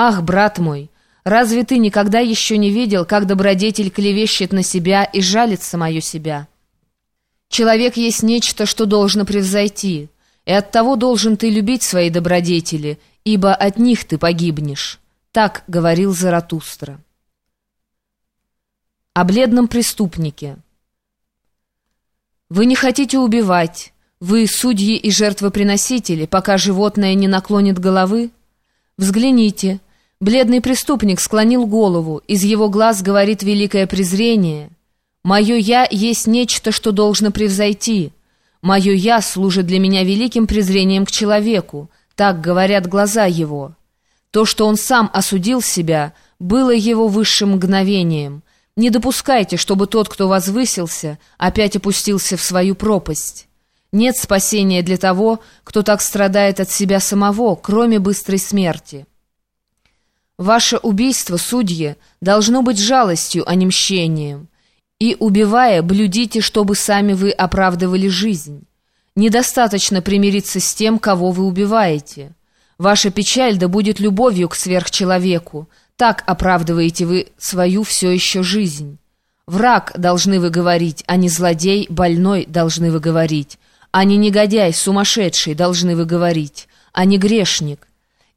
Ах, брат мой, разве ты никогда еще не видел, как добродетель клевещет на себя и жалит самое себя? Человек есть нечто, что должно превзойти, и оттого должен ты любить свои добродетели, ибо от них ты погибнешь. Так говорил Заратустра. О бледном преступнике. Вы не хотите убивать, вы судьи и жертвоприносители, пока животное не наклонит головы? Взгляните, бледный преступник склонил голову, из его глаз говорит великое презрение. «Мое «я» есть нечто, что должно превзойти. Мое «я» служит для меня великим презрением к человеку, так говорят глаза его. То, что он сам осудил себя, было его высшим мгновением. Не допускайте, чтобы тот, кто возвысился, опять опустился в свою пропасть». Нет спасения для того, кто так страдает от себя самого, кроме быстрой смерти. Ваше убийство, судьи, должно быть жалостью, а не мщением. И, убивая, блюдите, чтобы сами вы оправдывали жизнь. Недостаточно примириться с тем, кого вы убиваете. Ваша печаль да будет любовью к сверхчеловеку. Так оправдываете вы свою все еще жизнь. Враг, должны вы говорить, а не злодей, больной, должны вы говорить а не негодяй, сумасшедший, должны вы говорить, а не грешник.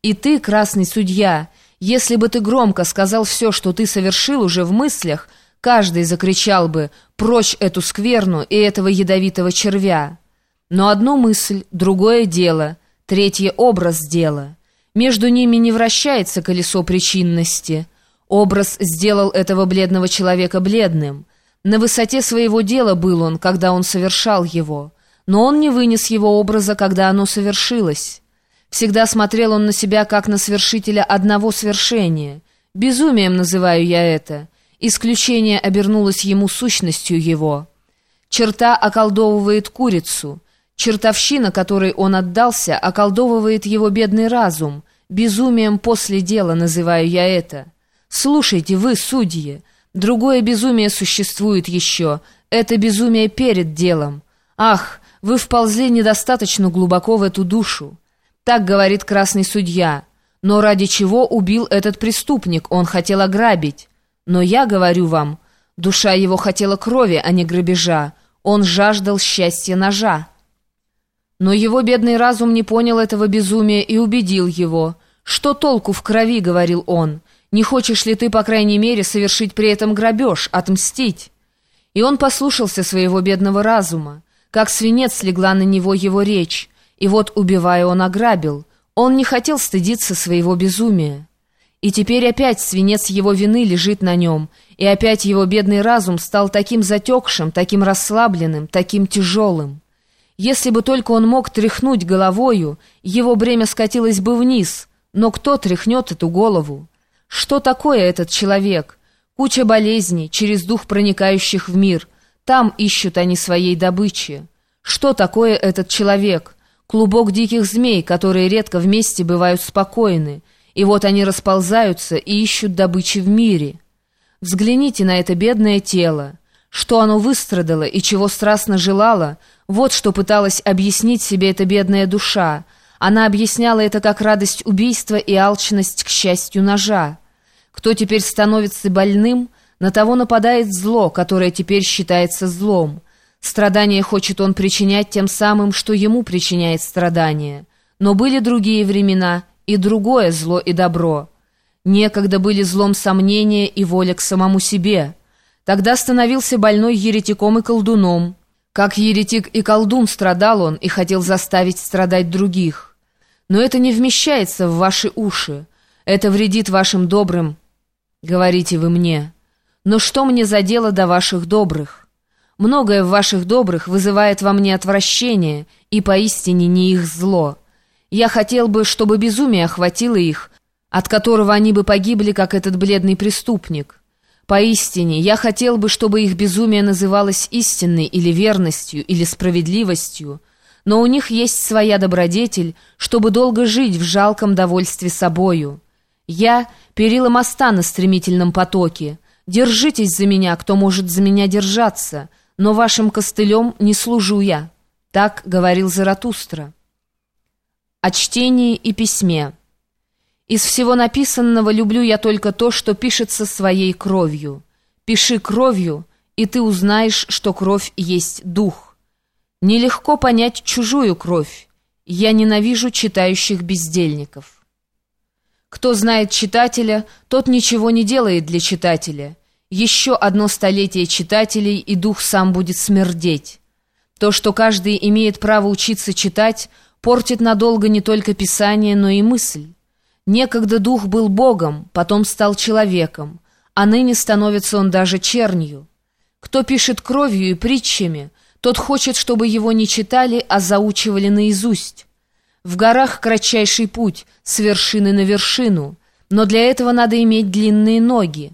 И ты, красный судья, если бы ты громко сказал все, что ты совершил уже в мыслях, каждый закричал бы «Прочь эту скверну и этого ядовитого червя!» Но одну мысль, другое дело, третье образ дела. Между ними не вращается колесо причинности. Образ сделал этого бледного человека бледным. На высоте своего дела был он, когда он совершал его но он не вынес его образа, когда оно совершилось. Всегда смотрел он на себя, как на свершителя одного свершения. Безумием называю я это. Исключение обернулось ему сущностью его. Черта околдовывает курицу. Чертовщина, которой он отдался, околдовывает его бедный разум. Безумием после дела называю я это. Слушайте, вы, судьи, другое безумие существует еще. Это безумие перед делом. Ах, вы вползли недостаточно глубоко в эту душу. Так говорит красный судья. Но ради чего убил этот преступник? Он хотел ограбить. Но я говорю вам, душа его хотела крови, а не грабежа. Он жаждал счастья ножа. Но его бедный разум не понял этого безумия и убедил его. «Что толку в крови?» — говорил он. «Не хочешь ли ты, по крайней мере, совершить при этом грабеж, отмстить?» И он послушался своего бедного разума. Как свинец легла на него его речь, и вот, убивая, он ограбил. Он не хотел стыдиться своего безумия. И теперь опять свинец его вины лежит на нем, и опять его бедный разум стал таким затекшим, таким расслабленным, таким тяжелым. Если бы только он мог тряхнуть головою, его бремя скатилось бы вниз, но кто тряхнет эту голову? Что такое этот человек? Куча болезней, через дух проникающих в мир — там ищут они своей добычи. Что такое этот человек? Клубок диких змей, которые редко вместе бывают спокойны. И вот они расползаются и ищут добычи в мире. Взгляните на это бедное тело. Что оно выстрадало и чего страстно желало, вот что пыталась объяснить себе эта бедная душа. Она объясняла это как радость убийства и алчность к счастью ножа. Кто теперь становится больным – на того нападает зло, которое теперь считается злом. Страдание хочет он причинять тем самым, что ему причиняет страдание. Но были другие времена, и другое зло и добро. Некогда были злом сомнения и воля к самому себе. Тогда становился больной еретиком и колдуном. Как еретик и колдун страдал он и хотел заставить страдать других. Но это не вмещается в ваши уши. Это вредит вашим добрым, говорите вы мне. Но что мне за дело до ваших добрых? Многое в ваших добрых вызывает во мне отвращение, и поистине не их зло. Я хотел бы, чтобы безумие охватило их, от которого они бы погибли, как этот бледный преступник. Поистине, я хотел бы, чтобы их безумие называлось истинной или верностью, или справедливостью, но у них есть своя добродетель, чтобы долго жить в жалком довольстве собою. Я — перила моста на стремительном потоке, Держитесь за меня, кто может за меня держаться, но вашим костылем не служу я». Так говорил Заратустра. О чтении и письме. Из всего написанного люблю я только то, что пишется своей кровью. Пиши кровью, и ты узнаешь, что кровь есть дух. Нелегко понять чужую кровь. Я ненавижу читающих бездельников. Кто знает читателя, тот ничего не делает для читателя. Еще одно столетие читателей, и дух сам будет смердеть. То, что каждый имеет право учиться читать, портит надолго не только писание, но и мысль. Некогда дух был Богом, потом стал человеком, а ныне становится он даже чернью. Кто пишет кровью и притчами, тот хочет, чтобы его не читали, а заучивали наизусть. В горах кратчайший путь, с вершины на вершину, но для этого надо иметь длинные ноги.